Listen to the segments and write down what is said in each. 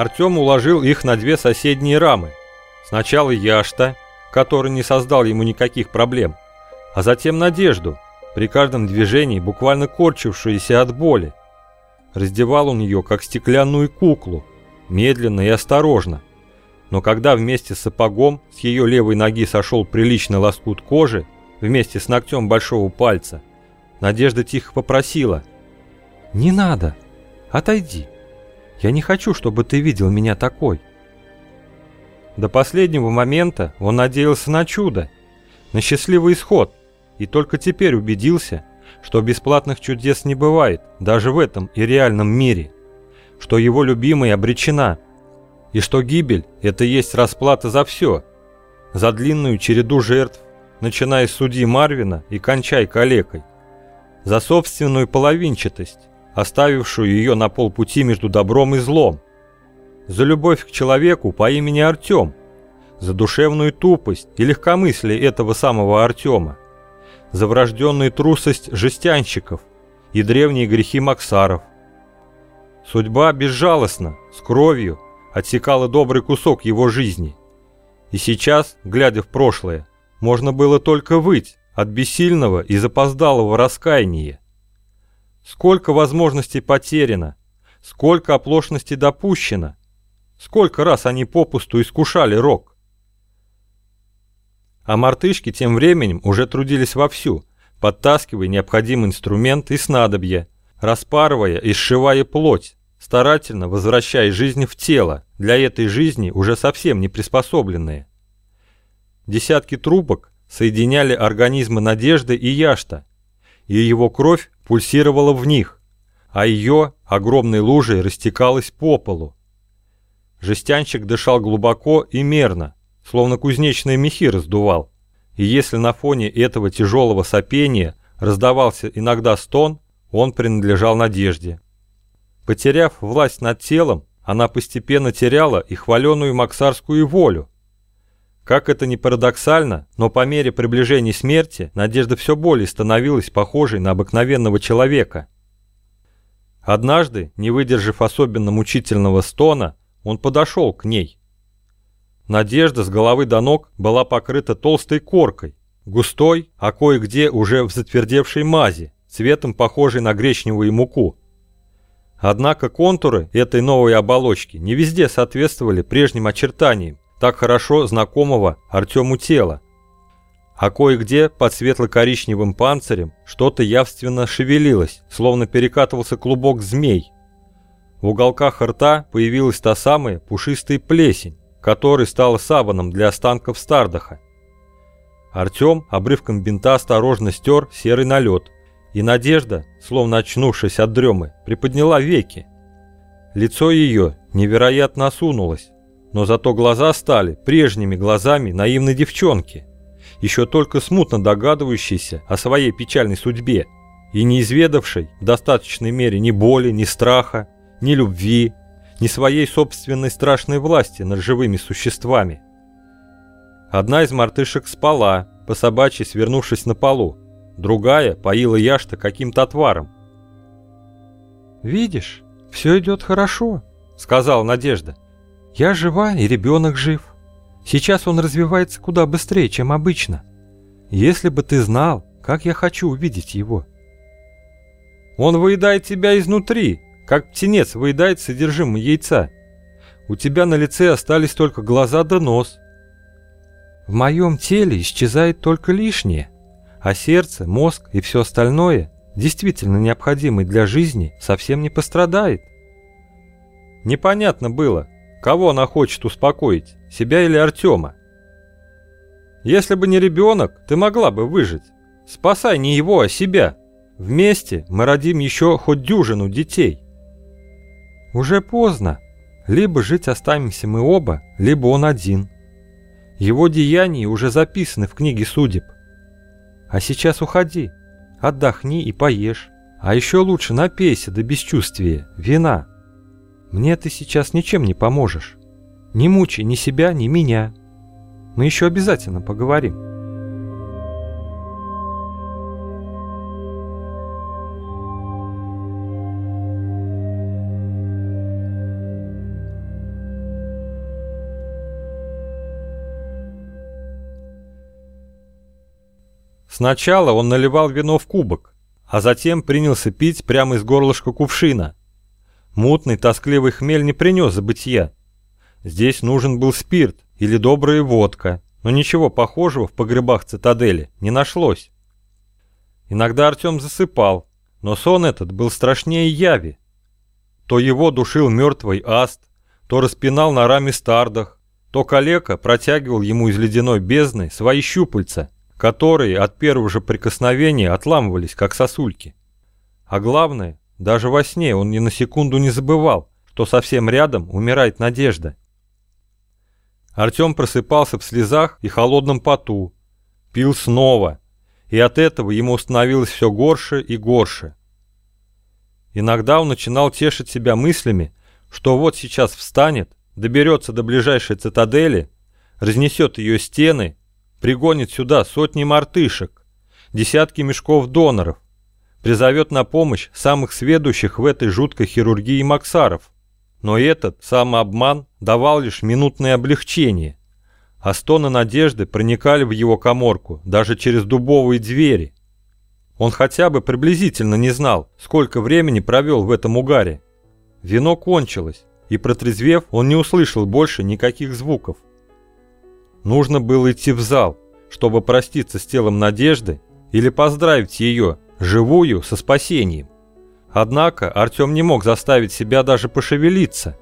Артем уложил их на две соседние рамы. Сначала Яшта, который не создал ему никаких проблем, а затем Надежду, при каждом движении буквально корчившуюся от боли. Раздевал он ее, как стеклянную куклу, медленно и осторожно. Но когда вместе с сапогом с ее левой ноги сошел приличный лоскут кожи, вместе с ногтем большого пальца, Надежда тихо попросила. «Не надо, отойди. Я не хочу, чтобы ты видел меня такой». До последнего момента он надеялся на чудо, на счастливый исход, и только теперь убедился, что бесплатных чудес не бывает, даже в этом и реальном мире, что его любимая обречена, и что гибель – это есть расплата за все, за длинную череду жертв, начиная с судьи Марвина и кончая калекой, за собственную половинчатость, оставившую ее на полпути между добром и злом, за любовь к человеку по имени Артем, за душевную тупость и легкомыслие этого самого Артема, за врожденную трусость жестянщиков и древние грехи Максаров. Судьба безжалостна, с кровью, отсекала добрый кусок его жизни. И сейчас, глядя в прошлое, можно было только выть от бессильного и запоздалого раскаяния. Сколько возможностей потеряно, сколько оплошностей допущено, сколько раз они попусту искушали рок. А мартышки тем временем уже трудились вовсю, подтаскивая необходимый инструмент и снадобья, распарывая и сшивая плоть, старательно возвращая жизнь в тело, для этой жизни уже совсем не приспособленные. Десятки трубок соединяли организмы Надежды и Яшта, и его кровь пульсировала в них, а ее огромной лужей растекалась по полу. Жестянщик дышал глубоко и мерно, словно кузнечные мехи раздувал, и если на фоне этого тяжелого сопения раздавался иногда стон, он принадлежал Надежде. Потеряв власть над телом, она постепенно теряла и хваленую максарскую волю, как это ни парадоксально, но по мере приближения смерти Надежда все более становилась похожей на обыкновенного человека. Однажды, не выдержав особенно мучительного стона, он подошел к ней. Надежда с головы до ног была покрыта толстой коркой, густой, а кое-где уже в затвердевшей мази, цветом похожей на гречневую муку. Однако контуры этой новой оболочки не везде соответствовали прежним очертаниям, так хорошо знакомого Артему тела. А кое-где под светло-коричневым панцирем что-то явственно шевелилось, словно перекатывался клубок змей. В уголках рта появилась та самая пушистая плесень, которая стала саваном для останков Стардаха. Артем обрывком бинта осторожно стер серый налет, и Надежда, словно очнувшись от дремы, приподняла веки. Лицо ее невероятно осунулось, но зато глаза стали прежними глазами наивной девчонки, еще только смутно догадывающейся о своей печальной судьбе и не изведавшей в достаточной мере ни боли, ни страха, ни любви, ни своей собственной страшной власти над живыми существами. Одна из мартышек спала, по собачьей свернувшись на полу, другая поила Яшта каким-то отваром. «Видишь, все идет хорошо», — сказала Надежда. Я жива, и ребенок жив. Сейчас он развивается куда быстрее, чем обычно. Если бы ты знал, как я хочу увидеть его. Он выедает тебя изнутри, как птенец выедает содержимое яйца. У тебя на лице остались только глаза да нос. В моем теле исчезает только лишнее, а сердце, мозг и все остальное, действительно необходимое для жизни, совсем не пострадает. Непонятно было, Кого она хочет успокоить, себя или Артема? Если бы не ребенок, ты могла бы выжить. Спасай не его, а себя. Вместе мы родим еще хоть дюжину детей. Уже поздно. Либо жить останемся мы оба, либо он один. Его деяния уже записаны в книге судеб. А сейчас уходи, отдохни и поешь. А еще лучше напейся до бесчувствия, вина. Мне ты сейчас ничем не поможешь. Не мучай ни себя, ни меня. Мы еще обязательно поговорим. Сначала он наливал вино в кубок, а затем принялся пить прямо из горлышка кувшина – Мутный, тоскливый хмель не принес забытия. Здесь нужен был спирт или добрая водка, но ничего похожего в погребах цитадели не нашлось. Иногда Артем засыпал, но сон этот был страшнее яви. То его душил мертвый аст, то распинал на раме стардах, то калека протягивал ему из ледяной бездны свои щупальца, которые от первого же прикосновения отламывались, как сосульки. А главное, даже во сне он ни на секунду не забывал, что совсем рядом умирает надежда. Артем просыпался в слезах и холодном поту, пил снова, и от этого ему становилось все горше и горше. Иногда он начинал тешить себя мыслями, что вот сейчас встанет, доберется до ближайшей цитадели, разнесет ее стены, пригонит сюда сотни мартышек, десятки мешков доноров, призовет на помощь самых сведущих в этой жуткой хирургии максаров. Но этот самообман давал лишь минутное облегчение, а стоны надежды проникали в его коморку даже через дубовые двери. Он хотя бы приблизительно не знал, сколько времени провел в этом угаре. Вино кончилось, и протрезвев, он не услышал больше никаких звуков. Нужно было идти в зал, чтобы проститься с телом Надежды или поздравить ее, живую, со спасением. Однако Артем не мог заставить себя даже пошевелиться.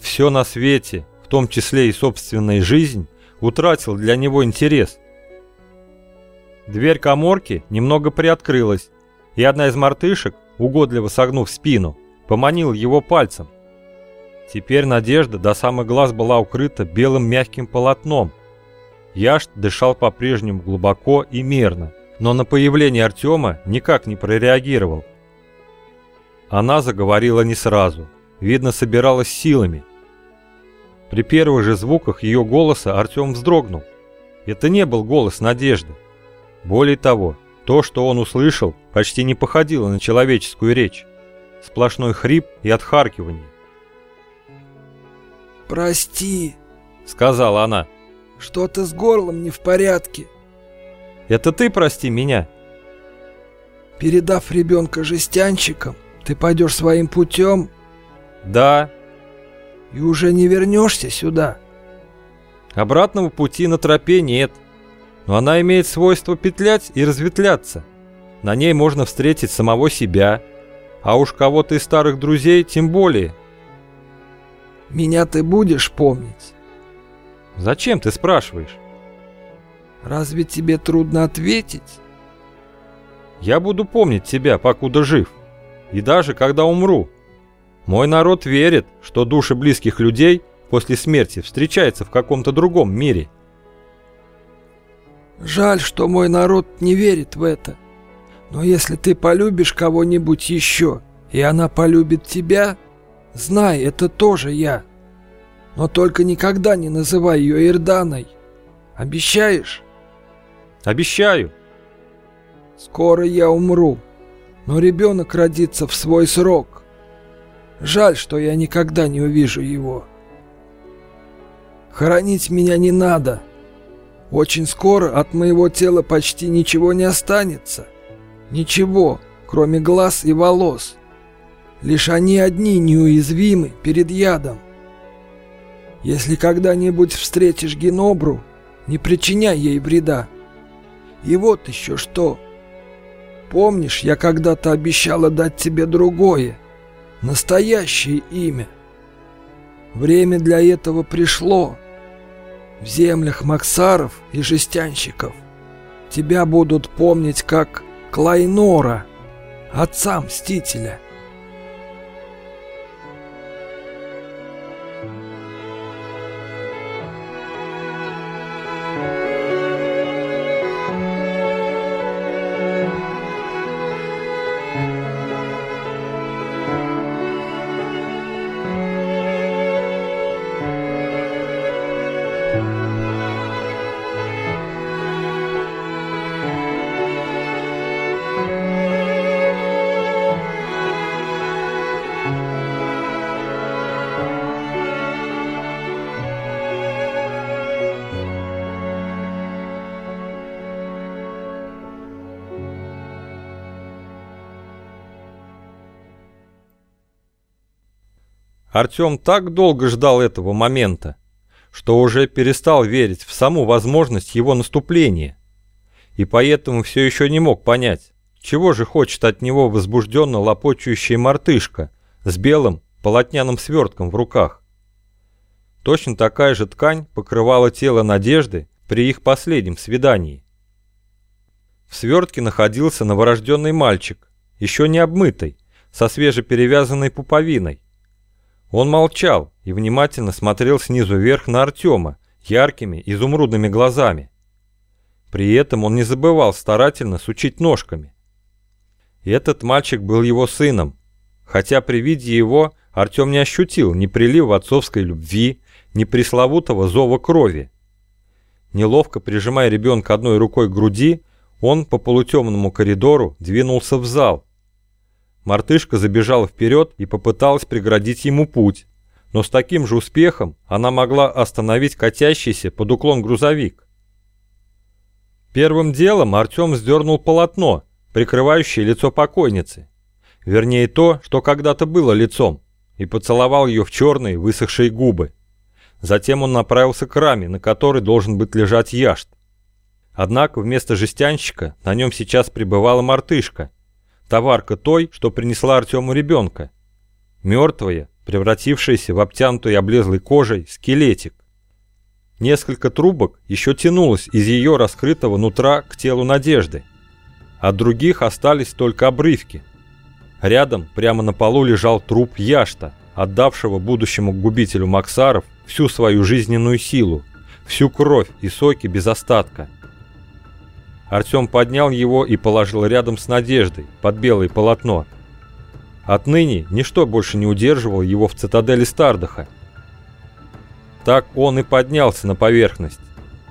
Все на свете, в том числе и собственная жизнь, утратил для него интерес. Дверь коморки немного приоткрылась, и одна из мартышек, угодливо согнув спину, поманила его пальцем. Теперь Надежда до самых глаз была укрыта белым мягким полотном. Яшт дышал по-прежнему глубоко и мерно, но на появление Артема никак не прореагировал. Она заговорила не сразу, видно, собиралась силами. При первых же звуках ее голоса Артем вздрогнул. Это не был голос Надежды. Более того, то, что он услышал, почти не походило на человеческую речь. Сплошной хрип и отхаркивание. «Прости», — сказала она. «Что-то с горлом не в порядке». «Это ты прости меня». «Передав ребенка жестянщикам, ты пойдешь своим путем?» «Да». «И уже не вернешься сюда?» «Обратного пути на тропе нет, но она имеет свойство петлять и разветвляться. На ней можно встретить самого себя, а уж кого-то из старых друзей тем более». Меня ты будешь помнить? Зачем ты спрашиваешь? Разве тебе трудно ответить? Я буду помнить тебя, покуда жив. И даже когда умру. Мой народ верит, что души близких людей после смерти встречаются в каком-то другом мире. Жаль, что мой народ не верит в это. Но если ты полюбишь кого-нибудь еще, и она полюбит тебя, Знай, это тоже я. Но только никогда не называй ее Ирданой. Обещаешь? Обещаю. Скоро я умру, но ребенок родится в свой срок. Жаль, что я никогда не увижу его. Хоронить меня не надо. Очень скоро от моего тела почти ничего не останется. Ничего, кроме глаз и волос. Лишь они одни неуязвимы перед ядом. Если когда-нибудь встретишь Генобру, не причиняй ей вреда. И вот еще что. Помнишь, я когда-то обещала дать тебе другое, настоящее имя? Время для этого пришло. В землях Максаров и Жестянщиков тебя будут помнить как Клайнора, отца Мстителя. Артем так долго ждал этого момента, что уже перестал верить в саму возможность его наступления. И поэтому все еще не мог понять, чего же хочет от него возбужденно лопочущая мартышка с белым полотняным свертком в руках. Точно такая же ткань покрывала тело Надежды при их последнем свидании. В свертке находился новорожденный мальчик, еще не обмытый, со свежеперевязанной пуповиной. Он молчал и внимательно смотрел снизу вверх на Артема яркими изумрудными глазами. При этом он не забывал старательно сучить ножками. Этот мальчик был его сыном, хотя при виде его Артем не ощутил ни прилива отцовской любви, ни пресловутого зова крови. Неловко прижимая ребенка одной рукой к груди, он по полутемному коридору двинулся в зал. Мартышка забежала вперед и попыталась преградить ему путь, но с таким же успехом она могла остановить катящийся под уклон грузовик. Первым делом Артем сдернул полотно, прикрывающее лицо покойницы. Вернее то, что когда-то было лицом, и поцеловал ее в черные высохшие губы. Затем он направился к раме, на которой должен быть лежать яшт. Однако вместо жестянщика на нем сейчас пребывала мартышка, товарка той, что принесла Артему ребенка. Мертвая, превратившаяся в обтянутую облезлой кожей скелетик. Несколько трубок еще тянулось из ее раскрытого нутра к телу Надежды. От других остались только обрывки. Рядом, прямо на полу, лежал труп Яшта, отдавшего будущему губителю Максаров всю свою жизненную силу, всю кровь и соки без остатка – Артем поднял его и положил рядом с Надеждой, под белое полотно. Отныне ничто больше не удерживало его в цитадели Стардаха. Так он и поднялся на поверхность.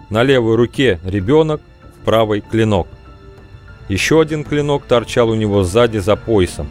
На левой руке ребенок, в правой клинок. Еще один клинок торчал у него сзади за поясом.